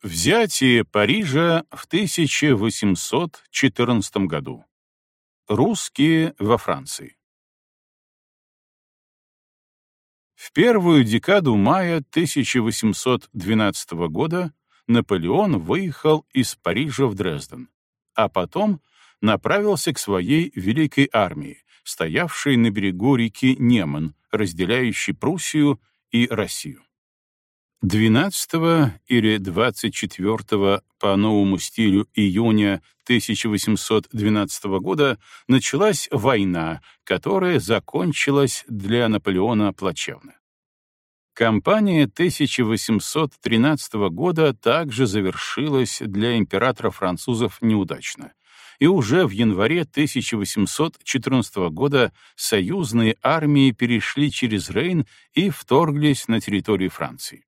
Взятие Парижа в 1814 году. Русские во Франции. В первую декаду мая 1812 года Наполеон выехал из Парижа в Дрезден, а потом направился к своей великой армии, стоявшей на берегу реки Неман, разделяющей Пруссию и Россию. 12 или 24 по новому стилю июня 1812 года началась война, которая закончилась для Наполеона плачевно. Кампания 1813 года также завершилась для императора французов неудачно, и уже в январе 1814 года союзные армии перешли через Рейн и вторглись на территорию Франции.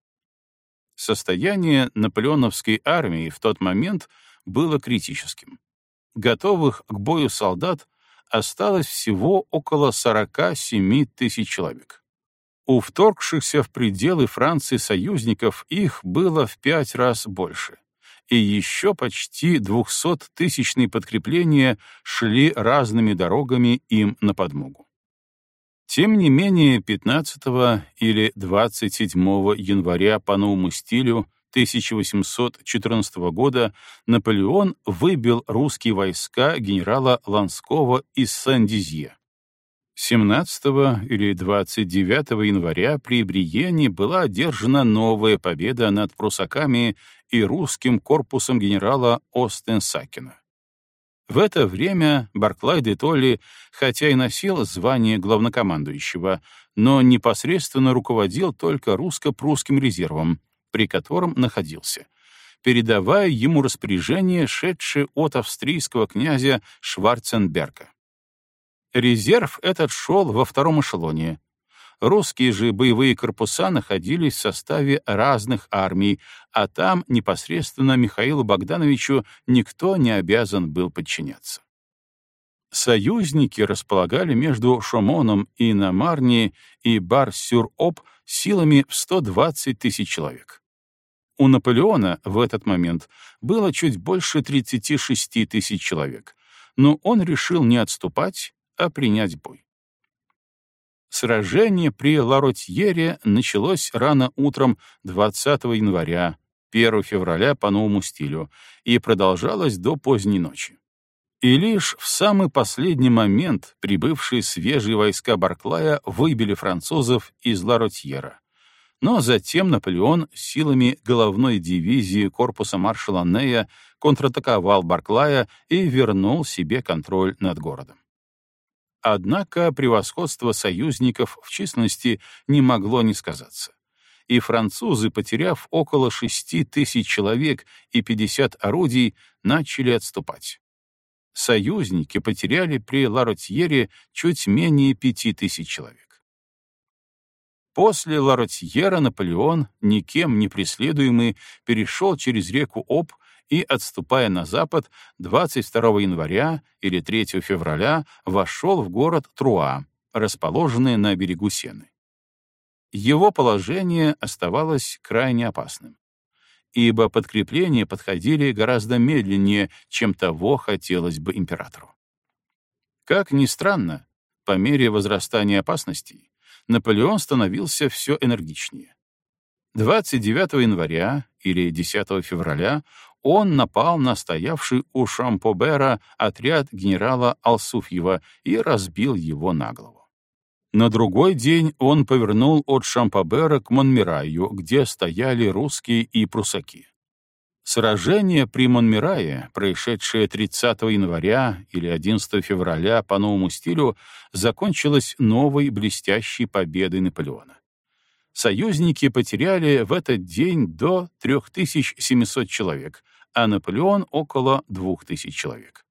Состояние наполеоновской армии в тот момент было критическим. Готовых к бою солдат осталось всего около 47 тысяч человек. У вторгшихся в пределы Франции союзников их было в пять раз больше, и еще почти 200-тысячные подкрепления шли разными дорогами им на подмогу. Тем не менее, 15 или 27 января по новому стилю 1814 года Наполеон выбил русские войска генерала Ланского из Сан-Дизье. 17 или 29 января при Бриене была одержана новая победа над прусаками и русским корпусом генерала Остенсакена. В это время Барклай де Толли, хотя и носил звание главнокомандующего, но непосредственно руководил только русско-прусским резервом, при котором находился, передавая ему распоряжение, шедшее от австрийского князя Шварценберга. Резерв этот шел во втором эшелоне, Русские же боевые корпуса находились в составе разных армий, а там непосредственно Михаилу Богдановичу никто не обязан был подчиняться. Союзники располагали между Шомоном и Намарни и Бар-Сюр-Об силами в 120 тысяч человек. У Наполеона в этот момент было чуть больше 36 тысяч человек, но он решил не отступать, а принять бой. Сражение при Ларотьере началось рано утром 20 января, 1 февраля по новому стилю, и продолжалось до поздней ночи. И лишь в самый последний момент прибывшие свежие войска Барклая выбили французов из Ларотьера. Но затем Наполеон силами головной дивизии корпуса маршала Нея контратаковал Барклая и вернул себе контроль над городом. Однако превосходство союзников в численности не могло не сказаться. И французы, потеряв около шести тысяч человек и 50 орудий, начали отступать. Союзники потеряли при Ларотьере чуть менее пяти тысяч человек. После Ларотьера Наполеон, никем не преследуемый, перешел через реку Об и, отступая на запад, 22 января или 3 февраля вошел в город Труа, расположенный на берегу Сены. Его положение оставалось крайне опасным, ибо подкрепления подходили гораздо медленнее, чем того хотелось бы императору. Как ни странно, по мере возрастания опасностей Наполеон становился все энергичнее. 29 января или 10 февраля он напал на стоявший у Шампобера отряд генерала Алсуфьева и разбил его на голову. На другой день он повернул от Шампобера к Монмираю, где стояли русские и прусаки. Сражение при Монмирае, происшедшее 30 января или 11 февраля по новому стилю, закончилось новой блестящей победой Наполеона союзники потеряли в этот день до 3700 человек, а Наполеон — около 2000 человек.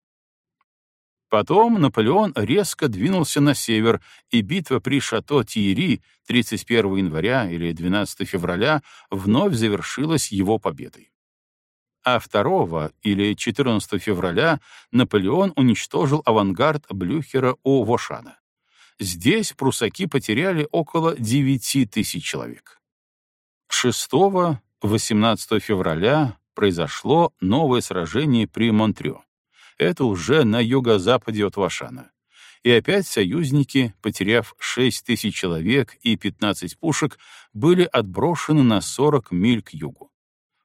Потом Наполеон резко двинулся на север, и битва при шато Тиери 31 января или 12 февраля вновь завершилась его победой. А 2 или 14 февраля Наполеон уничтожил авангард Блюхера у Вошана. Здесь прусаки потеряли около 9 тысяч человек. 6-18 февраля произошло новое сражение при Монтрё. Это уже на юго-западе от Вашана. И опять союзники, потеряв 6 тысяч человек и 15 пушек, были отброшены на 40 миль к югу.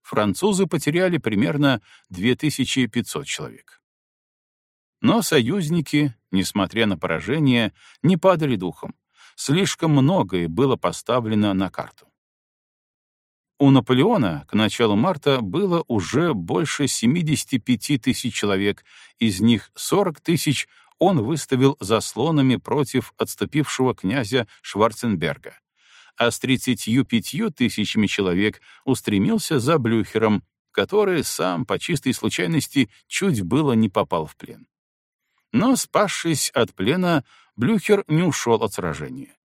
Французы потеряли примерно 2500 человек. Но союзники, несмотря на поражение, не падали духом. Слишком многое было поставлено на карту. У Наполеона к началу марта было уже больше 75 тысяч человек, из них 40 тысяч он выставил заслонами против отступившего князя Шварценберга, а с 35 тысячами человек устремился за Блюхером, который сам по чистой случайности чуть было не попал в плен. Но, спасшись от плена, Блюхер не ушел от сражения.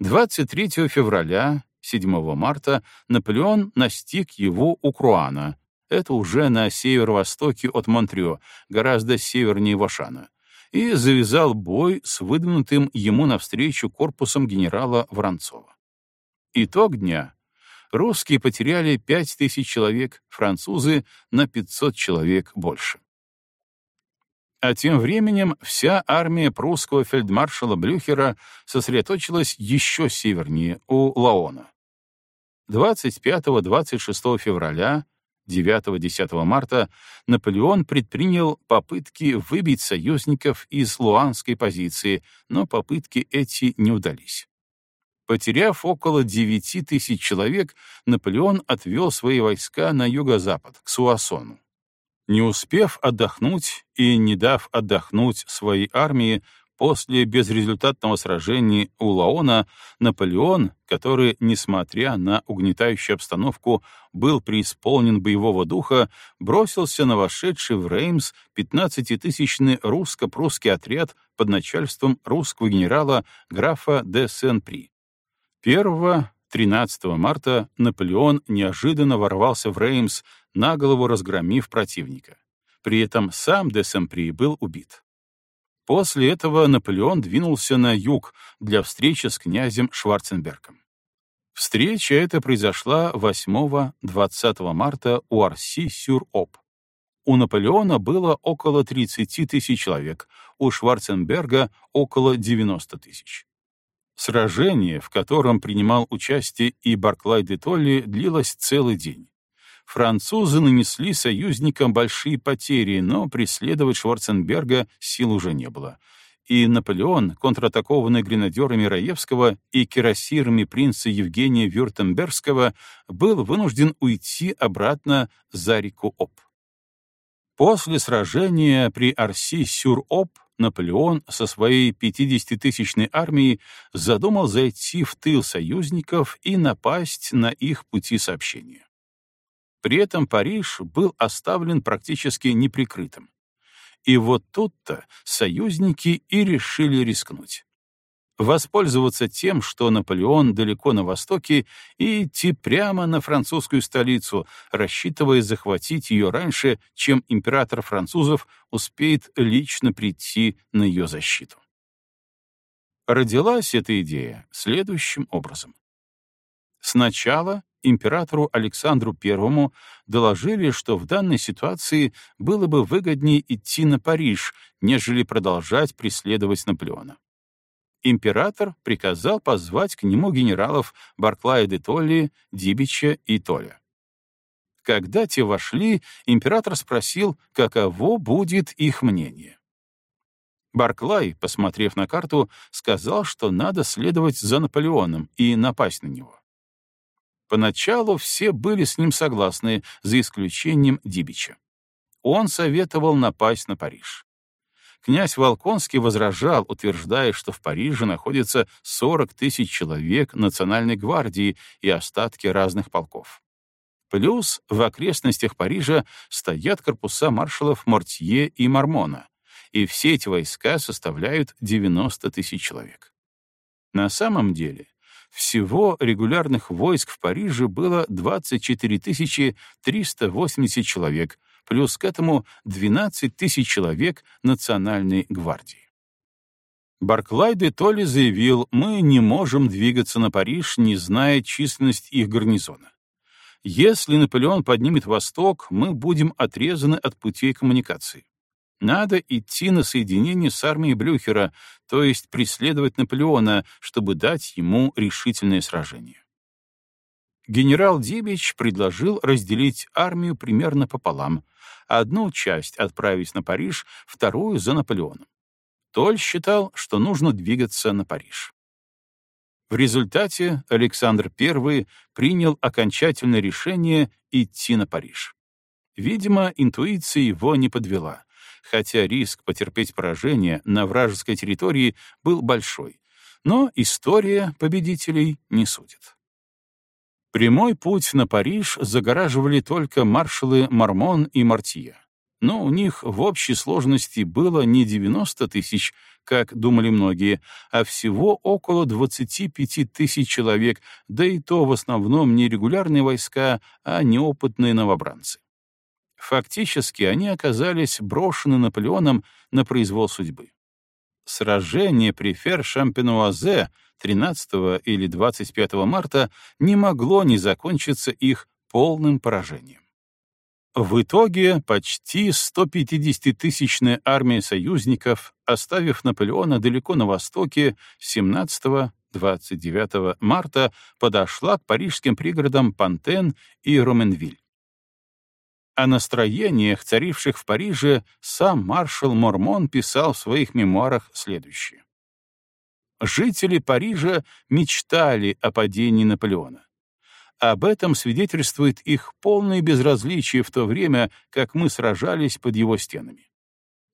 23 февраля 7 марта Наполеон настиг его у Круана, это уже на северо-востоке от Монтрё, гораздо севернее Вашана, и завязал бой с выдвинутым ему навстречу корпусом генерала Воронцова. Итог дня. Русские потеряли 5000 человек, французы — на 500 человек больше. А тем временем вся армия прусского фельдмаршала Блюхера сосредоточилась еще севернее, у Лаона. 25-26 февраля, 9-10 марта Наполеон предпринял попытки выбить союзников из луанской позиции, но попытки эти не удались. Потеряв около 9 тысяч человек, Наполеон отвел свои войска на юго-запад, к Суассону. Не успев отдохнуть и не дав отдохнуть своей армии, После безрезультатного сражения у Лаона Наполеон, который, несмотря на угнетающую обстановку, был преисполнен боевого духа, бросился на вошедший в Реймс 15-тысячный русско-прусский отряд под начальством русского генерала графа де Сен-При. 1-13 марта Наполеон неожиданно ворвался в Реймс, наголову разгромив противника. При этом сам де Сен-При был убит. После этого Наполеон двинулся на юг для встречи с князем Шварценбергом. Встреча эта произошла 8-20 марта у Арси-Сюр-Оп. У Наполеона было около 30 тысяч человек, у Шварценберга — около 90 тысяч. Сражение, в котором принимал участие и Барклай де Толли, длилось целый день. Французы нанесли союзникам большие потери, но преследовать Шварценберга сил уже не было. И Наполеон, контратакованный гренадерами Раевского и кирасирами принца Евгения Вюртембергского, был вынужден уйти обратно за реку Оп. После сражения при Арси-Сюр-Оп Наполеон со своей 50-тысячной армией задумал зайти в тыл союзников и напасть на их пути сообщения. При этом Париж был оставлен практически неприкрытым. И вот тут-то союзники и решили рискнуть. Воспользоваться тем, что Наполеон далеко на востоке, и идти прямо на французскую столицу, рассчитывая захватить ее раньше, чем император французов успеет лично прийти на ее защиту. Родилась эта идея следующим образом. Сначала императору Александру I доложили, что в данной ситуации было бы выгоднее идти на Париж, нежели продолжать преследовать Наполеона. Император приказал позвать к нему генералов Барклая де Толли, Дибича и Толя. Когда те вошли, император спросил, каково будет их мнение. Барклай, посмотрев на карту, сказал, что надо следовать за Наполеоном и напасть на него. Поначалу все были с ним согласны, за исключением Дибича. Он советовал напасть на Париж. Князь Волконский возражал, утверждая, что в Париже находится 40 тысяч человек национальной гвардии и остатки разных полков. Плюс в окрестностях Парижа стоят корпуса маршалов Мортье и Мармона, и все эти войска составляют 90 тысяч человек. На самом деле всего регулярных войск в Париже было 24 380 человек, плюс к этому 12 тысяч человек Национальной гвардии. Барклай де Толли заявил, мы не можем двигаться на Париж, не зная численность их гарнизона. Если Наполеон поднимет восток, мы будем отрезаны от путей коммуникации. Надо идти на соединение с армией Блюхера, то есть преследовать Наполеона, чтобы дать ему решительное сражение. Генерал Дибич предложил разделить армию примерно пополам, одну часть отправить на Париж, вторую — за Наполеоном. Толь считал, что нужно двигаться на Париж. В результате Александр I принял окончательное решение идти на Париж. Видимо, интуиция его не подвела хотя риск потерпеть поражение на вражеской территории был большой, но история победителей не судит. Прямой путь на Париж загораживали только маршалы Мармон и Мартье, но у них в общей сложности было не 90 тысяч, как думали многие, а всего около 25 тысяч человек, да и то в основном не регулярные войска, а неопытные новобранцы. Фактически они оказались брошены Наполеоном на произвол судьбы. Сражение при Фер-Шампенуазе 13 или 25 марта не могло не закончиться их полным поражением. В итоге почти 150-тысячная армия союзников, оставив Наполеона далеко на востоке 17-29 марта, подошла к парижским пригородам Пантен и Роменвиль. О настроениях, царивших в Париже, сам маршал Мормон писал в своих мемуарах следующее. Жители Парижа мечтали о падении Наполеона. Об этом свидетельствует их полное безразличие в то время, как мы сражались под его стенами.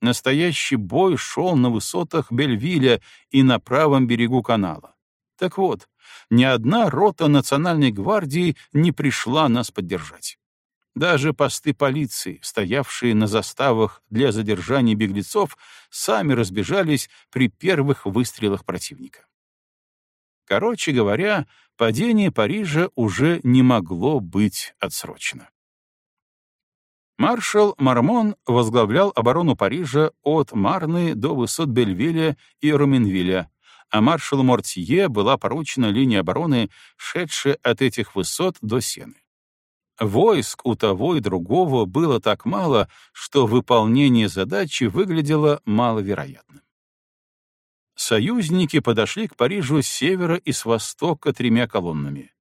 Настоящий бой шел на высотах Бельвиля и на правом берегу канала. Так вот, ни одна рота национальной гвардии не пришла нас поддержать. Даже посты полиции, стоявшие на заставах для задержания беглецов, сами разбежались при первых выстрелах противника. Короче говоря, падение Парижа уже не могло быть отсрочено. Маршал Мармон возглавлял оборону Парижа от Марны до высот Бельвиля и Руменвиля, а маршалу Мортье была поручена линия обороны, шедшая от этих высот до Сены. Войск у того и другого было так мало, что выполнение задачи выглядело маловероятным. Союзники подошли к Парижу с севера и с востока тремя колоннами.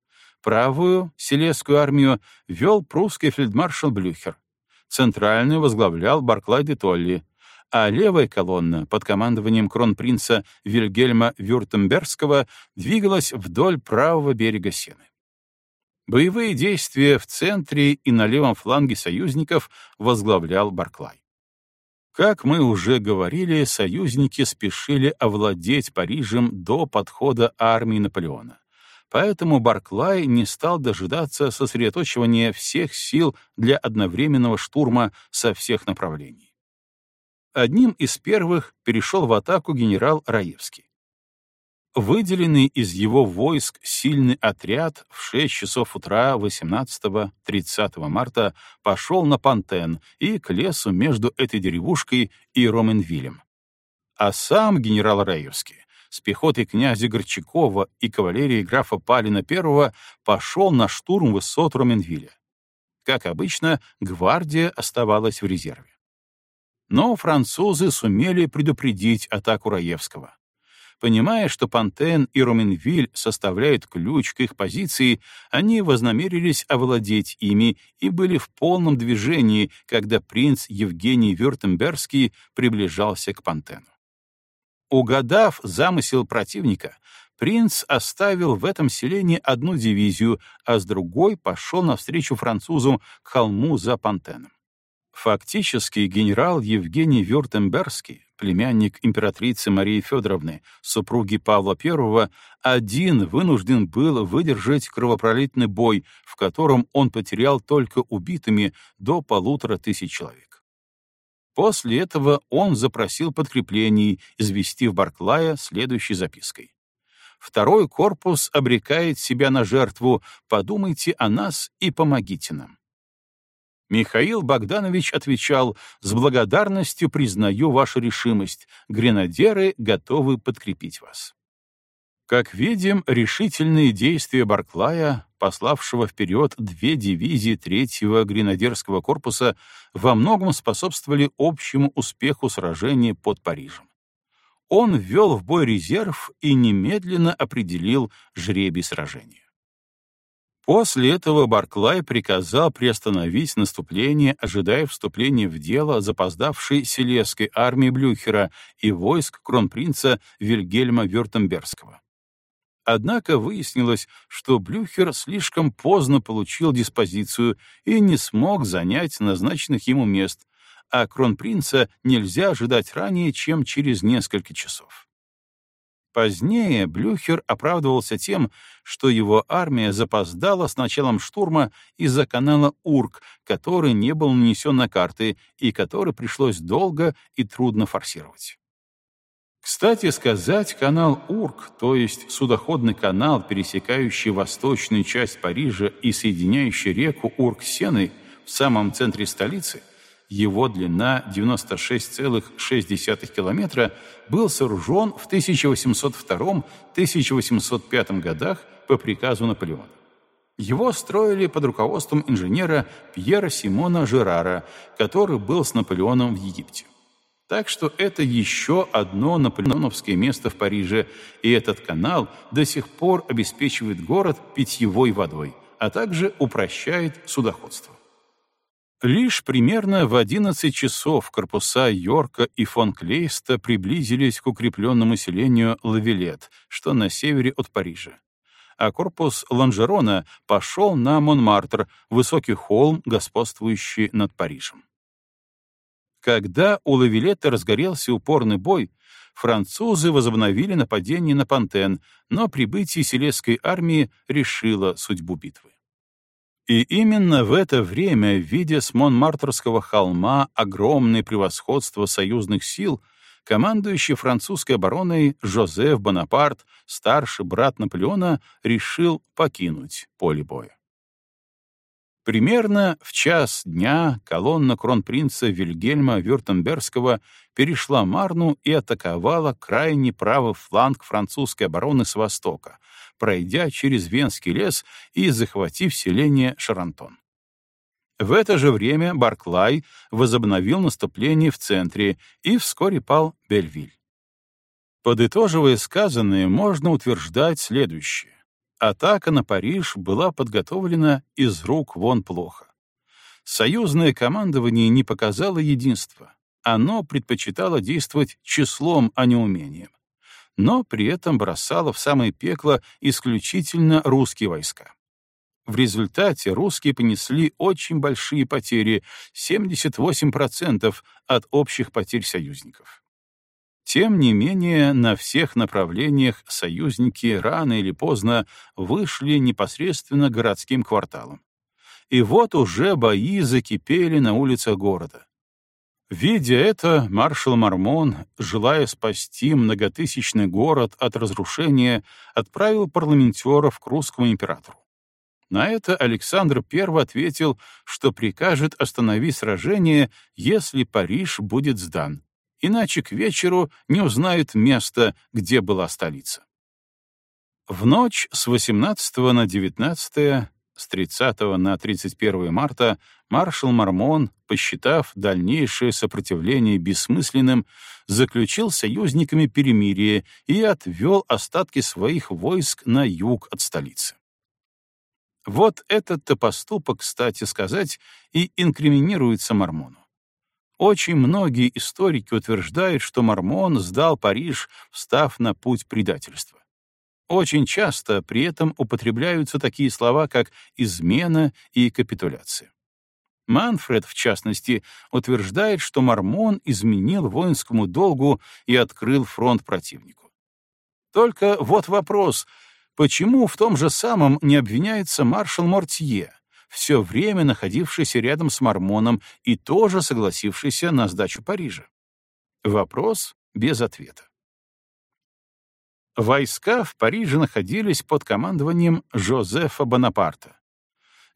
Правую, Селесскую армию, вел прусский фельдмаршал Блюхер. Центральную возглавлял Барклай де Толли, а левая колонна под командованием кронпринца Вильгельма Вюртембергского двигалась вдоль правого берега Сены. Боевые действия в центре и на левом фланге союзников возглавлял Барклай. Как мы уже говорили, союзники спешили овладеть Парижем до подхода армии Наполеона. Поэтому Барклай не стал дожидаться сосредоточивания всех сил для одновременного штурма со всех направлений. Одним из первых перешел в атаку генерал Раевский. Выделенный из его войск сильный отряд в 6 часов утра 18-30 марта пошел на Пантен и к лесу между этой деревушкой и Роменвилем. А сам генерал Раевский с пехотой князя Горчакова и кавалерией графа Палина I пошел на штурм высот Роменвиля. Как обычно, гвардия оставалась в резерве. Но французы сумели предупредить атаку Раевского. Понимая, что Пантен и Роменвиль составляют ключ к их позиции, они вознамерились овладеть ими и были в полном движении, когда принц Евгений Вюртембергский приближался к Пантену. Угадав замысел противника, принц оставил в этом селении одну дивизию, а с другой пошел навстречу французам к холму за Пантеном. Фактически генерал Евгений Вюртембергский, племянник императрицы Марии Федоровны, супруги Павла I, один вынужден был выдержать кровопролитный бой, в котором он потерял только убитыми до полутора тысяч человек. После этого он запросил подкреплений, известив Барклая следующей запиской. «Второй корпус обрекает себя на жертву, подумайте о нас и помогите нам». Михаил Богданович отвечал, «С благодарностью признаю вашу решимость. Гренадеры готовы подкрепить вас». Как видим, решительные действия Барклая пославшего вперед две дивизии третьего гренадерского корпуса, во многом способствовали общему успеху сражения под Парижем. Он ввел в бой резерв и немедленно определил жребий сражения. После этого Барклай приказал приостановить наступление, ожидая вступления в дело запоздавшей Селесской армии Блюхера и войск кронпринца Вильгельма Вюртембергского. Однако выяснилось, что Блюхер слишком поздно получил диспозицию и не смог занять назначенных ему мест, а кронпринца нельзя ожидать ранее, чем через несколько часов. Позднее Блюхер оправдывался тем, что его армия запоздала с началом штурма из-за канала Урк, который не был нанесен на карты и который пришлось долго и трудно форсировать. Кстати сказать, канал Урк, то есть судоходный канал, пересекающий восточную часть Парижа и соединяющий реку Урк с Сеной в самом центре столицы — его длина 96,6 километра, был сооружен в 1802-1805 годах по приказу Наполеона. Его строили под руководством инженера Пьера Симона Жерара, который был с Наполеоном в Египте. Так что это еще одно наполеоновское место в Париже, и этот канал до сих пор обеспечивает город питьевой водой, а также упрощает судоходство. Лишь примерно в 11 часов корпуса Йорка и фон Клейста приблизились к укрепленному селению Лавилет, что на севере от Парижа. А корпус Ланжерона пошел на Монмартр, высокий холм, господствующий над Парижем. Когда у Лавилета разгорелся упорный бой, французы возобновили нападение на Пантен, но прибытие Селесской армии решило судьбу битвы. И именно в это время, видя с Монмартрского холма огромное превосходство союзных сил, командующий французской обороной Жозеф Бонапарт, старший брат Наполеона, решил покинуть поле боя. Примерно в час дня колонна кронпринца Вильгельма Вюртембергского перешла Марну и атаковала крайне правый фланг французской обороны с востока, пройдя через Венский лес и захватив селение Шарантон. В это же время Барклай возобновил наступление в центре, и вскоре пал Бельвиль. Подытоживая сказанное, можно утверждать следующее. Атака на Париж была подготовлена из рук вон плохо. Союзное командование не показало единства. Оно предпочитало действовать числом, а не умением но при этом бросала в самое пекло исключительно русские войска. В результате русские понесли очень большие потери — 78% от общих потерь союзников. Тем не менее, на всех направлениях союзники рано или поздно вышли непосредственно городским кварталам. И вот уже бои закипели на улицах города. Видя это, маршал Мармон, желая спасти многотысячный город от разрушения, отправил парламентеров к русскому императору. На это Александр I ответил, что прикажет остановить сражение, если Париж будет сдан, иначе к вечеру не узнают место, где была столица. В ночь с 18 на 19 с 30 на 31 марта маршал Мармон, посчитав дальнейшее сопротивление бессмысленным, заключил союзниками перемирие и отвел остатки своих войск на юг от столицы. Вот этот-то поступок, кстати сказать, и инкриминируется Мармону. Очень многие историки утверждают, что Мармон сдал Париж, встав на путь предательства. Очень часто при этом употребляются такие слова, как «измена» и «капитуляция». Манфред, в частности, утверждает, что Мормон изменил воинскому долгу и открыл фронт противнику. Только вот вопрос, почему в том же самом не обвиняется маршал Мортье, все время находившийся рядом с Мормоном и тоже согласившийся на сдачу Парижа? Вопрос без ответа. Войска в Париже находились под командованием Жозефа Бонапарта.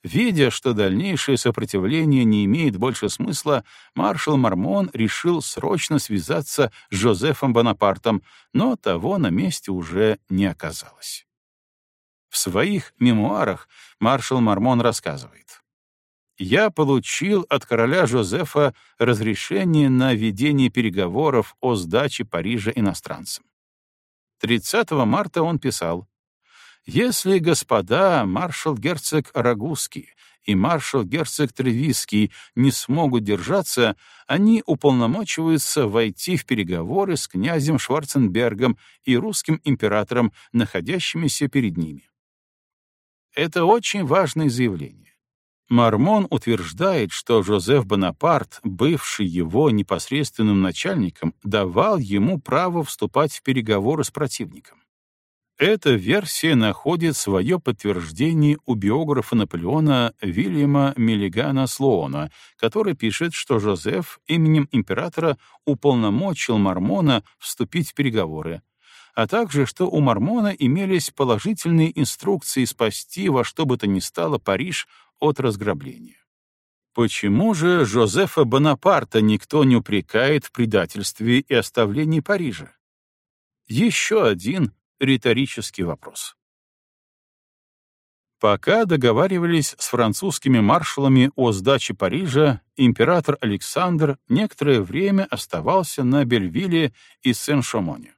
Видя, что дальнейшее сопротивление не имеет больше смысла, маршал Мармон решил срочно связаться с Жозефом Бонапартом, но того на месте уже не оказалось. В своих мемуарах маршал Мармон рассказывает. «Я получил от короля Жозефа разрешение на ведение переговоров о сдаче Парижа иностранцам. 30 марта он писал, «Если господа маршал-герцог Рагузский и маршал-герцог Тревиский не смогут держаться, они уполномочиваются войти в переговоры с князем Шварценбергом и русским императором, находящимися перед ними. Это очень важное заявление. Мармон утверждает, что Жозеф Бонапарт, бывший его непосредственным начальником, давал ему право вступать в переговоры с противником. Эта версия находит свое подтверждение у биографа Наполеона Вильяма Миллигана Слоуна, который пишет, что Жозеф именем императора уполномочил Мормона вступить в переговоры, а также что у Мормона имелись положительные инструкции спасти во что бы то ни стало Париж от разграбления. Почему же Жозефа Бонапарта никто не упрекает в предательстве и оставлении Парижа? Еще один риторический вопрос. Пока договаривались с французскими маршалами о сдаче Парижа, император Александр некоторое время оставался на Бельвилле и Сен-Шомоне.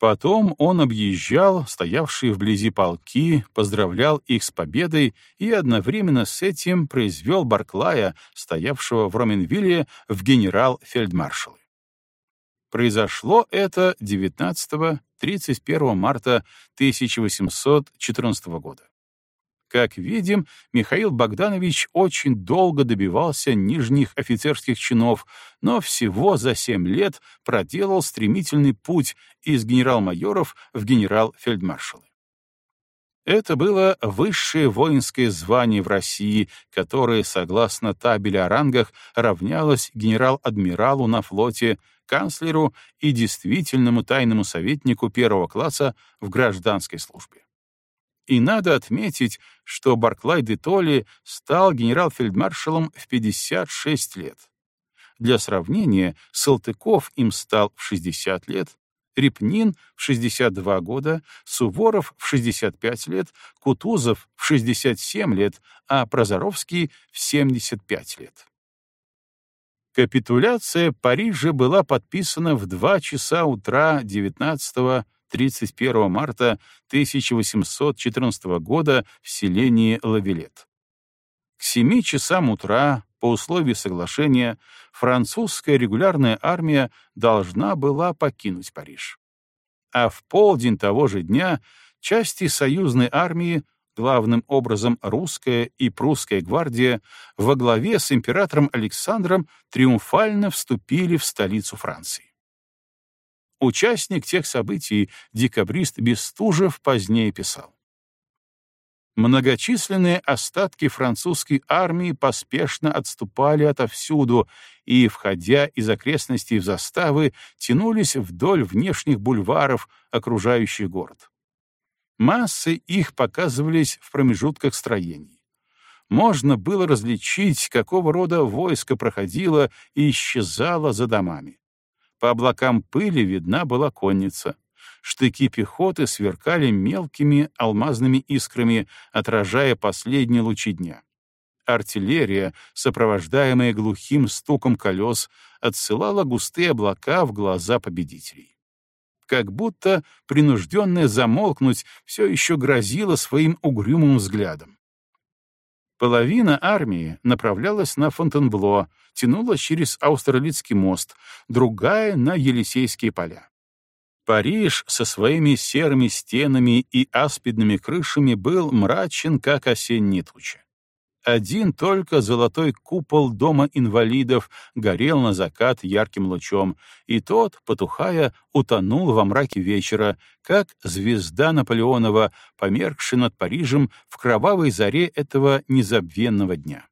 Потом он объезжал стоявшие вблизи полки, поздравлял их с победой и одновременно с этим произвел Барклая, стоявшего в Роменвилле, в генерал-фельдмаршалы. Произошло это 19-31 марта 1814 года. Как видим, Михаил Богданович очень долго добивался нижних офицерских чинов, но всего за семь лет проделал стремительный путь из генерал-майоров в генерал-фельдмаршалы. Это было высшее воинское звание в России, которое, согласно табели о рангах, равнялось генерал-адмиралу на флоте, канцлеру и действительному тайному советнику первого класса в гражданской службе. И надо отметить, что Барклай де Толли стал генерал-фельдмаршалом в 56 лет. Для сравнения, Салтыков им стал в 60 лет, Репнин в 62 года, Суворов в 65 лет, Кутузов в 67 лет, а Прозоровский в 75 лет. Капитуляция Парижа была подписана в 2 часа утра 19-31 марта 1814 года в селении Лавилет. К 7 часам утра по условию соглашения французская регулярная армия должна была покинуть Париж. А в полдень того же дня части союзной армии главным образом русская и прусская гвардия, во главе с императором Александром триумфально вступили в столицу Франции. Участник тех событий, декабрист Бестужев, позднее писал. Многочисленные остатки французской армии поспешно отступали отовсюду и, входя из окрестностей в заставы, тянулись вдоль внешних бульваров, окружающих город. Массы их показывались в промежутках строений. Можно было различить, какого рода войско проходило и исчезало за домами. По облакам пыли видна была конница. Штыки пехоты сверкали мелкими алмазными искрами, отражая последние лучи дня. Артиллерия, сопровождаемая глухим стуком колес, отсылала густые облака в глаза победителей как будто принужденная замолкнуть все еще грозила своим угрюмым взглядом. Половина армии направлялась на Фонтенбло, тянулась через Аустерлицкий мост, другая — на Елисейские поля. Париж со своими серыми стенами и аспидными крышами был мрачен, как осенняя туча. Один только золотой купол дома инвалидов горел на закат ярким лучом, и тот, потухая, утонул во мраке вечера, как звезда Наполеонова, померкшая над Парижем в кровавой заре этого незабвенного дня.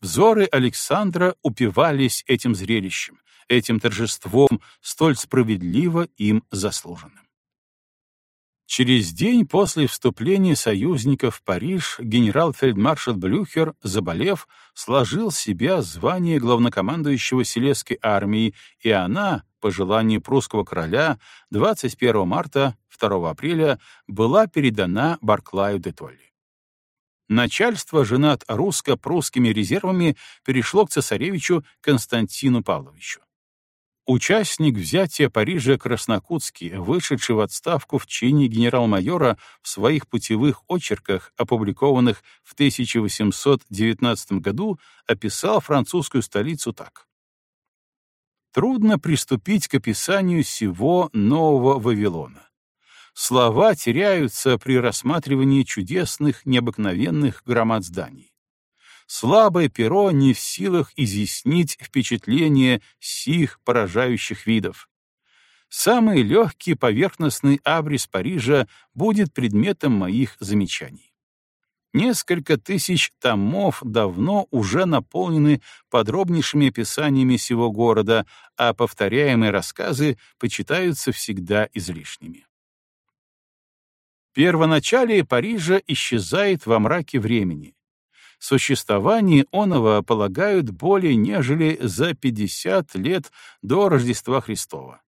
Взоры Александра упивались этим зрелищем, этим торжеством, столь справедливо им заслуженным. Через день после вступления союзников в Париж генерал-фельдмаршал Блюхер, заболев, сложил себя звание главнокомандующего Силезской армии, и она, по желанию прусского короля, 21 марта 2 апреля была передана Барклаю де Толли. Начальство же над русско-прусскими резервами перешло к цесаревичу Константину Павловичу. Участник взятия Парижа Краснокутский, вышедший в отставку в чине генерал-майора в своих путевых очерках, опубликованных в 1819 году, описал французскую столицу так. Трудно приступить к описанию всего нового Вавилона. Слова теряются при рассматривании чудесных, необыкновенных громад зданий слабое перо не в силах изъяснить впечатление сих поражающих видов. Самый легкий поверхностный абрис Парижа будет предметом моих замечаний. Несколько тысяч томов давно уже наполнены подробнейшими описаниями всего города, а повторяемые рассказы почитаются всегда излишними. Первоначалие Парижа исчезает во мраке времени, существование оного полагают более нежели за 50 лет до Рождества Христова.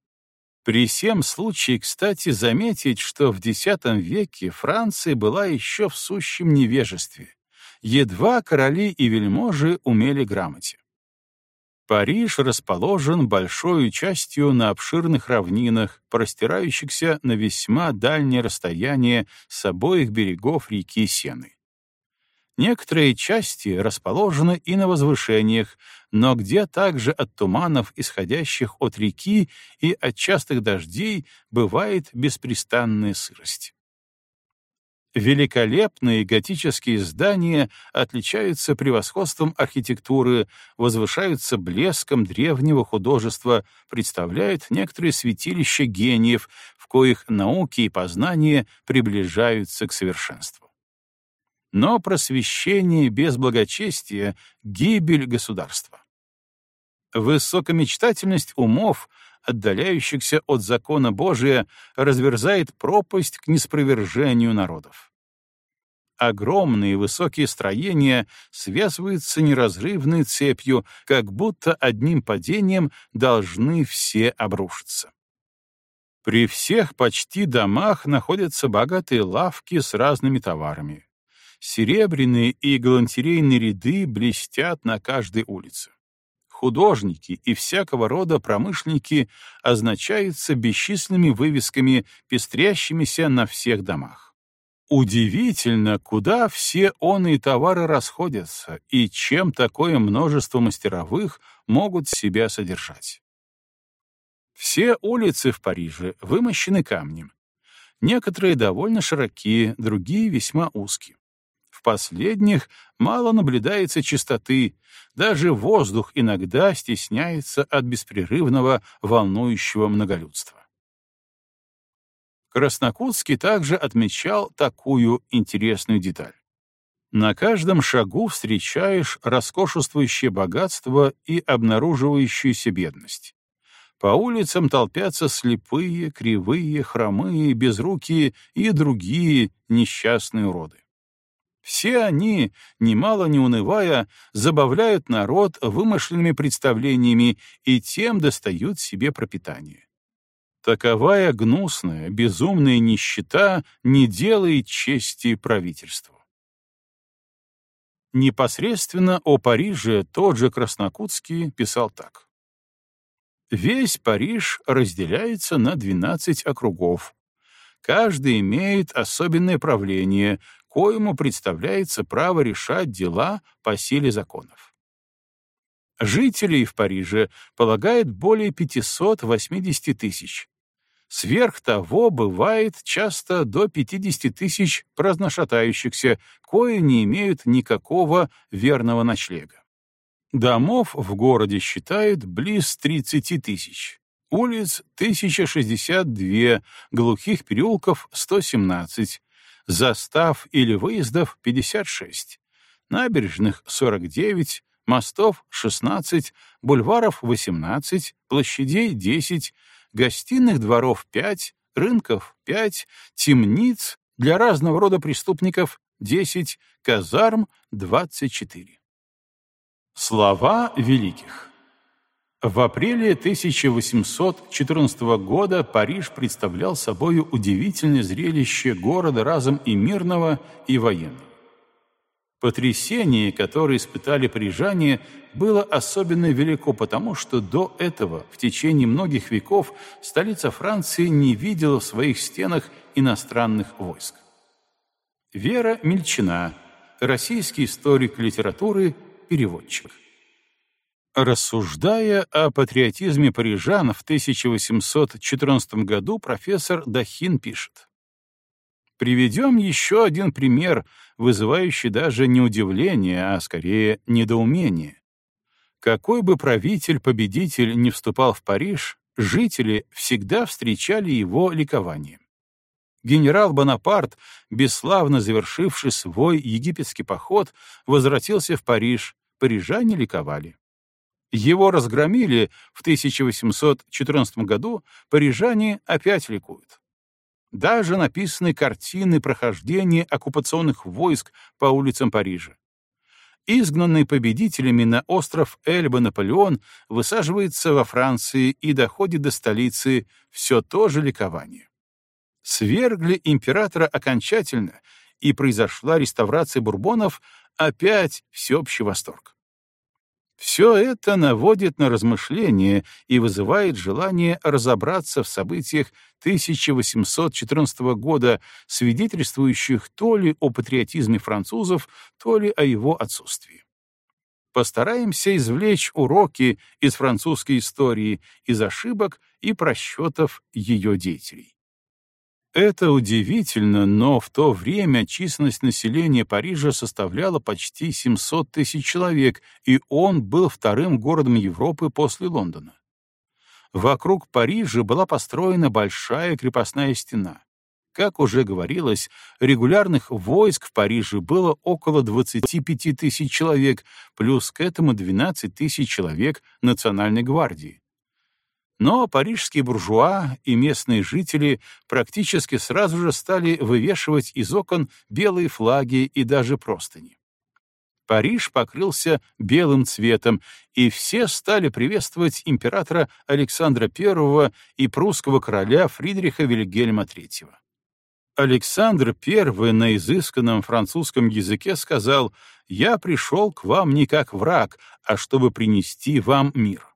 При всем случае, кстати, заметить, что в X веке Франция была еще в сущем невежестве. Едва короли и вельможи умели грамоте. Париж расположен большой частью на обширных равнинах, простирающихся на весьма дальнее расстояние с обоих берегов реки Сены. Некоторые части расположены и на возвышениях, но где также от туманов, исходящих от реки, и от частых дождей бывает беспрестанная сырость. Великолепные готические здания отличаются превосходством архитектуры, возвышаются блеском древнего художества, представляют некоторые святилища гениев, в коих науки и познания приближаются к совершенству. Но просвещение без благочестия — гибель государства. Высокомечтательность умов, отдаляющихся от закона Божия, разверзает пропасть к неспровержению народов. Огромные высокие строения связываются неразрывной цепью, как будто одним падением должны все обрушиться. При всех почти домах находятся богатые лавки с разными товарами серебряные и галантерейные ряды блестят на каждой улице. Художники и всякого рода промышленники означаются бесчисленными вывесками, пестрящимися на всех домах. Удивительно, куда все оные товары расходятся и чем такое множество мастеровых могут себя содержать. Все улицы в Париже вымощены камнем. Некоторые довольно широкие, другие весьма узкие. В последних мало наблюдается чистоты, даже воздух иногда стесняется от беспрерывного волнующего многолюдства. Краснокутский также отмечал такую интересную деталь. На каждом шагу встречаешь роскошествующее богатство и обнаруживающуюся бедность. По улицам толпятся слепые, кривые, хромые, безрукие и другие несчастные уроды. Все они, немало не унывая, забавляют народ вымышленными представлениями и тем достают себе пропитание. Таковая гнусная, безумная нищета не делает чести правительству. Непосредственно о Париже тот же Краснокутский писал так. Весь Париж разделяется на 12 округов. Каждый имеет особенное правление, коему представляется право решать дела по силе законов. Жителей в Париже полагает более 580 тысяч. Сверх того, бывает часто до 50 тысяч праздношатающихся, кои не имеют никакого верного ночлега. Домов в городе считают близ 30 тысяч. Улиц 1062, глухих переулков 117, застав или выездов — 56, набережных — 49, мостов — 16, бульваров — 18, площадей — 10, гостиных дворов — 5, рынков — 5, темниц для разного рода преступников — 10, казарм — 24. Слова великих. В апреле 1814 года Париж представлял собою удивительное зрелище города разом и мирного, и военного. Потрясение, которое испытали парижане, было особенно велико потому, что до этого, в течение многих веков, столица Франции не видела в своих стенах иностранных войск. Вера Мельчина, российский историк литературы, переводчик. Рассуждая о патриотизме парижан в 1814 году, профессор Дахин пишет. Приведем еще один пример, вызывающий даже не удивление, а скорее недоумение. Какой бы правитель-победитель не вступал в Париж, жители всегда встречали его ликованием. Генерал Бонапарт, бесславно завершивший свой египетский поход, возвратился в Париж, парижане ликовали. Его разгромили в 1814 году, парижане опять ликуют. Даже написаны картины прохождения оккупационных войск по улицам Парижа. Изгнанный победителями на остров Эльба Наполеон высаживается во Франции и доходит до столицы все то же ликование. Свергли императора окончательно, и произошла реставрация бурбонов, опять всеобщий восторг. Все это наводит на размышления и вызывает желание разобраться в событиях 1814 года, свидетельствующих то ли о патриотизме французов, то ли о его отсутствии. Постараемся извлечь уроки из французской истории, из ошибок и просчетов ее деятелей. Это удивительно, но в то время численность населения Парижа составляла почти 700 тысяч человек, и он был вторым городом Европы после Лондона. Вокруг Парижа была построена большая крепостная стена. Как уже говорилось, регулярных войск в Париже было около 25 тысяч человек, плюс к этому 12 тысяч человек Национальной гвардии. Но парижские буржуа и местные жители практически сразу же стали вывешивать из окон белые флаги и даже простыни. Париж покрылся белым цветом, и все стали приветствовать императора Александра I и прусского короля Фридриха Вильгельма III. Александр I на изысканном французском языке сказал «Я пришел к вам не как враг, а чтобы принести вам мир».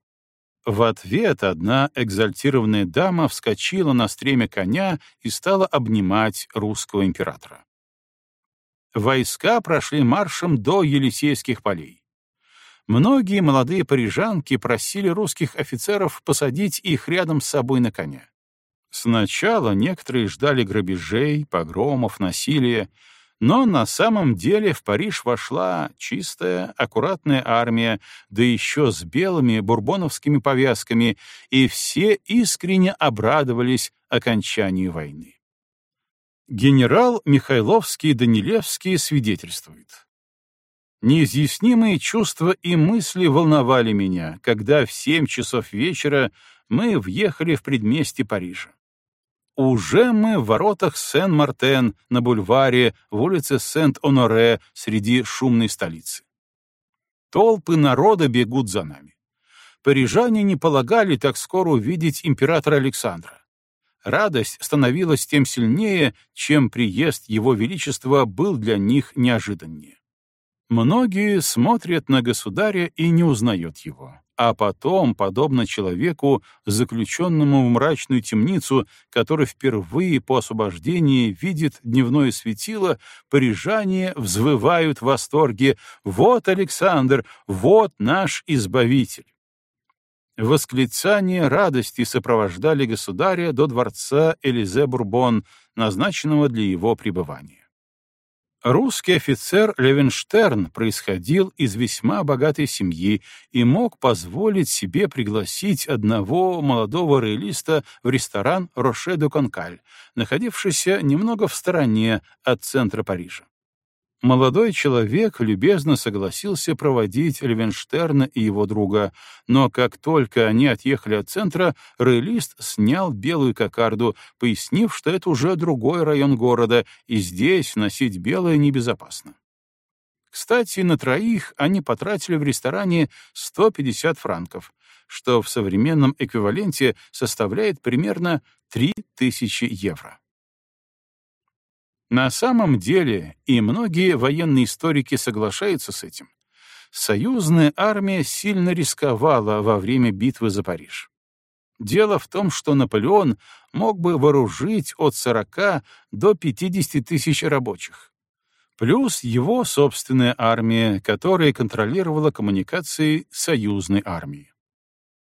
В ответ одна экзальтированная дама вскочила на стремя коня и стала обнимать русского императора. Войска прошли маршем до Елисейских полей. Многие молодые парижанки просили русских офицеров посадить их рядом с собой на коня. Сначала некоторые ждали грабежей, погромов, насилия, но на самом деле в Париж вошла чистая, аккуратная армия, да еще с белыми бурбоновскими повязками, и все искренне обрадовались окончанию войны. Генерал Михайловский-Данилевский свидетельствует. Неизъяснимые чувства и мысли волновали меня, когда в семь часов вечера мы въехали в предместье Парижа. Уже мы в воротах Сен-Мартен, на бульваре, в улице Сент-Оноре, среди шумной столицы. Толпы народа бегут за нами. Парижане не полагали так скоро увидеть императора Александра. Радость становилась тем сильнее, чем приезд Его Величества был для них неожиданнее. Многие смотрят на государя и не узнают его а потом, подобно человеку, заключенному в мрачную темницу, который впервые по освобождении видит дневное светило, парижане взвывают в восторге «Вот Александр! Вот наш Избавитель!» Восклицания радости сопровождали государя до дворца Элизе-Бурбон, назначенного для его пребывания. Русский офицер Левенштерн происходил из весьма богатой семьи и мог позволить себе пригласить одного молодого роялиста в ресторан «Роше де Конкаль», находившийся немного в стороне от центра Парижа. Молодой человек любезно согласился проводить Левенштерна и его друга, но как только они отъехали от центра, рейлист снял белую кокарду, пояснив, что это уже другой район города, и здесь носить белое небезопасно. Кстати, на троих они потратили в ресторане 150 франков, что в современном эквиваленте составляет примерно 3000 евро. На самом деле, и многие военные историки соглашаются с этим, союзная армия сильно рисковала во время битвы за Париж. Дело в том, что Наполеон мог бы вооружить от 40 до 50 тысяч рабочих плюс его собственная армия, которая контролировала коммуникации союзной армии.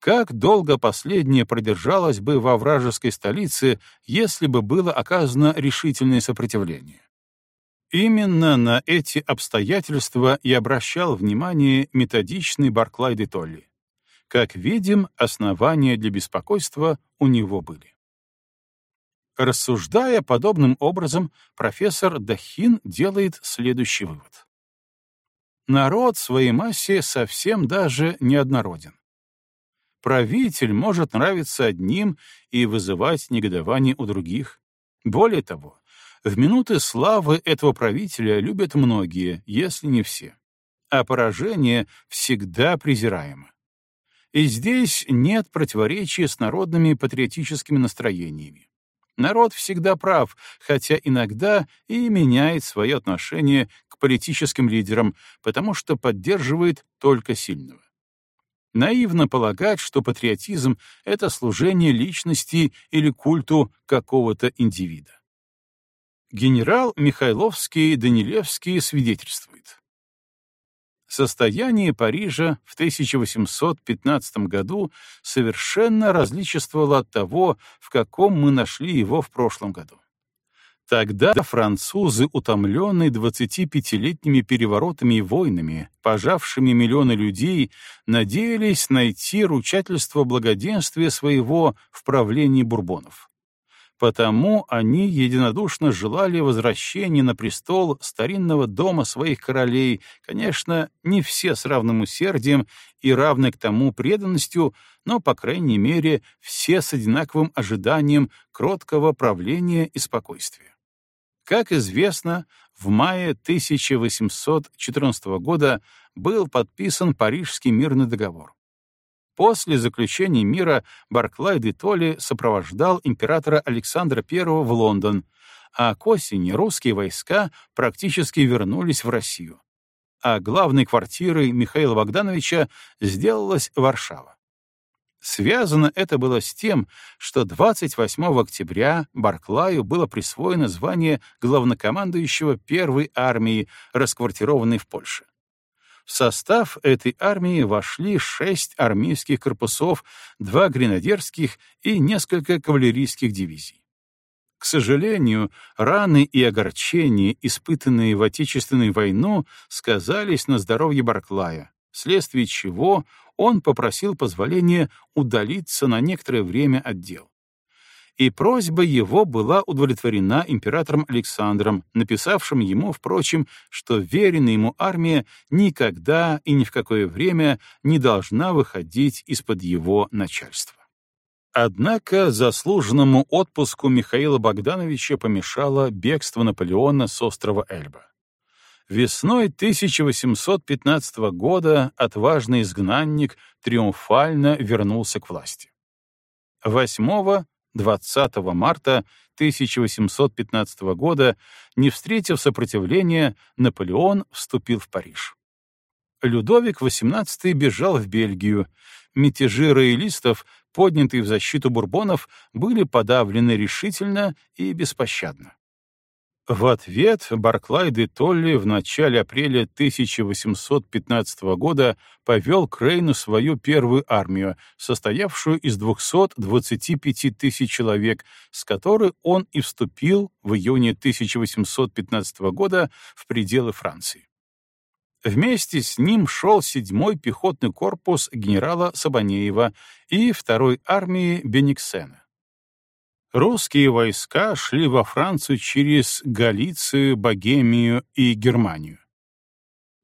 Как долго последняя продержалась бы во вражеской столице, если бы было оказано решительное сопротивление? Именно на эти обстоятельства и обращал внимание методичный Барклай де Толли. Как видим, основания для беспокойства у него были. Рассуждая подобным образом, профессор Дахин делает следующий вывод. Народ своей массе совсем даже неоднороден. Правитель может нравиться одним и вызывать негодование у других. Более того, в минуты славы этого правителя любят многие, если не все. А поражение всегда презираемо. И здесь нет противоречия с народными патриотическими настроениями. Народ всегда прав, хотя иногда и меняет свое отношение к политическим лидерам, потому что поддерживает только сильного. Наивно полагать, что патриотизм — это служение личности или культу какого-то индивида. Генерал Михайловский Данилевский свидетельствует. Состояние Парижа в 1815 году совершенно различествовало от того, в каком мы нашли его в прошлом году. Тогда французы, утомленные 25-летними переворотами и войнами, пожавшими миллионы людей, надеялись найти ручательство благоденствия своего в правлении бурбонов. Потому они единодушно желали возвращения на престол старинного дома своих королей, конечно, не все с равным усердием и равной к тому преданностью, но, по крайней мере, все с одинаковым ожиданием кроткого правления и спокойствия. Как известно, в мае 1814 года был подписан Парижский мирный договор. После заключения мира Барклай де Толли сопровождал императора Александра I в Лондон, а к осени русские войска практически вернулись в Россию. А главной квартирой Михаила Богдановича сделалась Варшава. Связано это было с тем, что 28 октября Барклаю было присвоено звание главнокомандующего первой армии, расквартированной в Польше. В состав этой армии вошли шесть армейских корпусов, два гренадерских и несколько кавалерийских дивизий. К сожалению, раны и огорчения, испытанные в Отечественную войну, сказались на здоровье Барклая, вследствие чего он попросил позволения удалиться на некоторое время от дел и просьба его была удовлетворена императором Александром, написавшим ему, впрочем, что веренная ему армия никогда и ни в какое время не должна выходить из-под его начальства. Однако заслуженному отпуску Михаила Богдановича помешало бегство Наполеона с острова Эльба. Весной 1815 года отважный изгнанник триумфально вернулся к власти. 8 20 марта 1815 года, не встретив сопротивления, Наполеон вступил в Париж. Людовик XVIII бежал в Бельгию. Мятежи роялистов, поднятые в защиту бурбонов, были подавлены решительно и беспощадно. В ответ Барклай де Толли в начале апреля 1815 года повел к Рейну свою первую армию, состоявшую из 225 тысяч человек, с которой он и вступил в июне 1815 года в пределы Франции. Вместе с ним шел седьмой пехотный корпус генерала Сабанеева и второй армии Бениксена. Русские войска шли во Францию через Галицию, Богемию и Германию.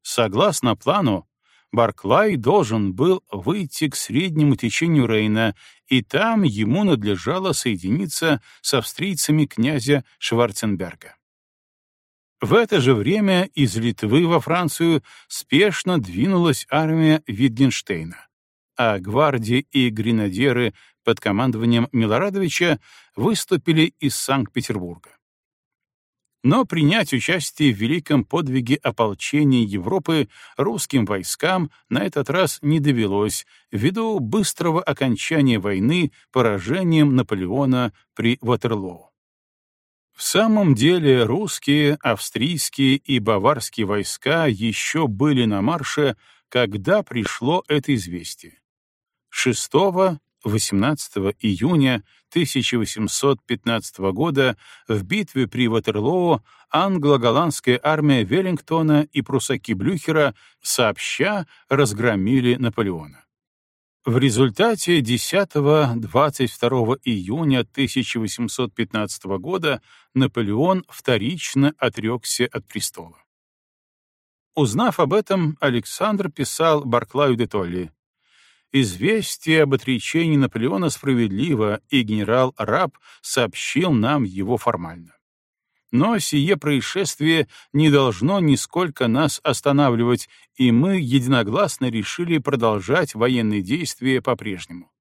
Согласно плану, Барклай должен был выйти к среднему течению Рейна, и там ему надлежало соединиться с австрийцами князя Шварценберга. В это же время из Литвы во Францию спешно двинулась армия Витгенштейна, а гвардии и гренадеры под командованием Милорадовича выступили из Санкт-Петербурга. Но принять участие в великом подвиге ополчения Европы русским войскам на этот раз не довелось ввиду быстрого окончания войны поражением Наполеона при Ватерлоу. В самом деле русские, австрийские и баварские войска еще были на марше, когда пришло это известие. 6-18 июня 1815 года в битве при Ватерлоо англо-голландская армия Веллингтона и прусаки Блюхера сообща разгромили Наполеона. В результате 10-22 июня 1815 года Наполеон вторично отрекся от престола. Узнав об этом, Александр писал Барклаю де Толли. «Известие об отречении Наполеона справедливо, и генерал Раб сообщил нам его формально. Но сие происшествие не должно нисколько нас останавливать, и мы единогласно решили продолжать военные действия по-прежнему.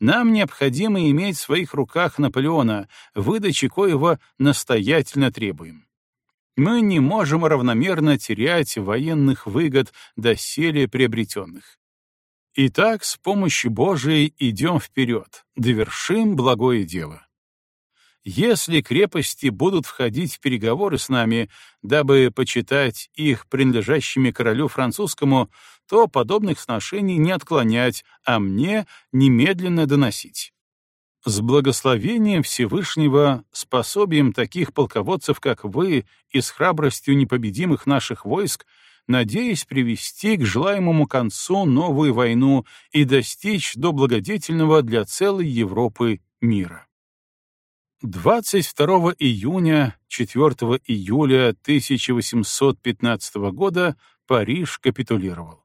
Нам необходимо иметь в своих руках Наполеона, выдачи коего настоятельно требуем. Мы не можем равномерно терять военных выгод доселе приобретенных. Итак, с помощью Божией идем вперед, довершим благое дело. Если крепости будут входить в переговоры с нами, дабы почитать их принадлежащими королю французскому, то подобных сношений не отклонять, а мне немедленно доносить. С благословением Всевышнего, способием таких полководцев, как вы, и с храбростью непобедимых наших войск, надеясь привести к желаемому концу новую войну и достичь до благодетельного для целой Европы мира. 22 июня 4 июля 1815 года Париж капитулировал.